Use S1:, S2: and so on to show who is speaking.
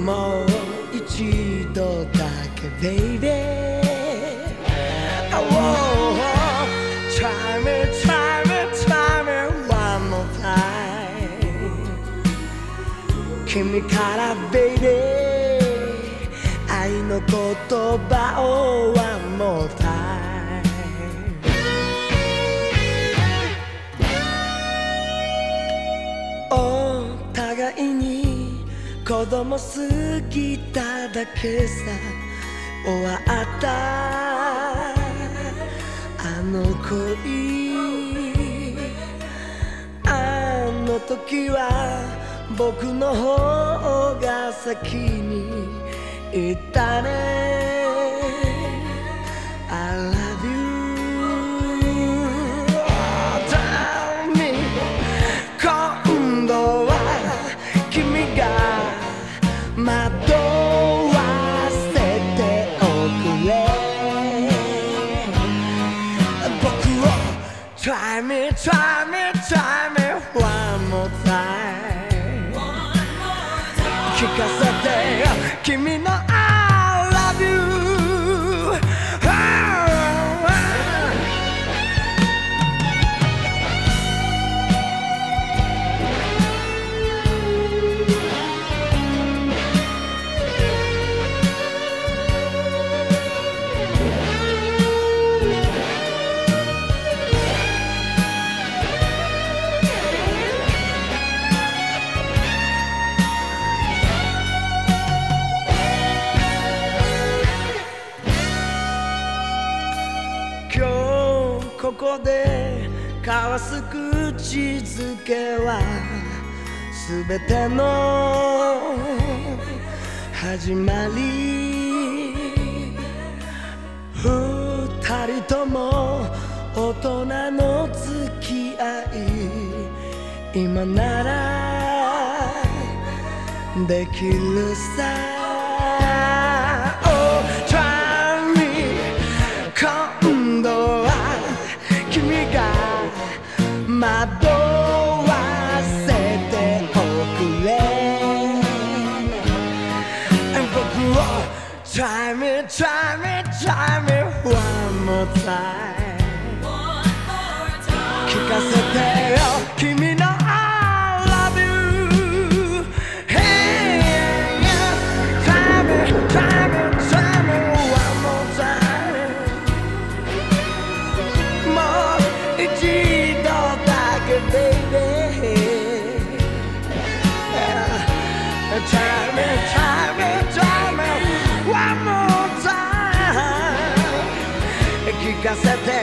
S1: もう一度だけ Baby「君からベイベー愛の言葉をはもた」子供好きただけさ。終わった。あの恋。あの時は僕の方が先に言ったね。Try me, try me, try me one more time 聞かせてよ君のここで交わす口づけは全ての始まり。二人とも大人の付き合い。今ならできるさ。惑わせておくれ僕を Try me, try me, try me one more time 聞かせて more time 聞かせてよ君の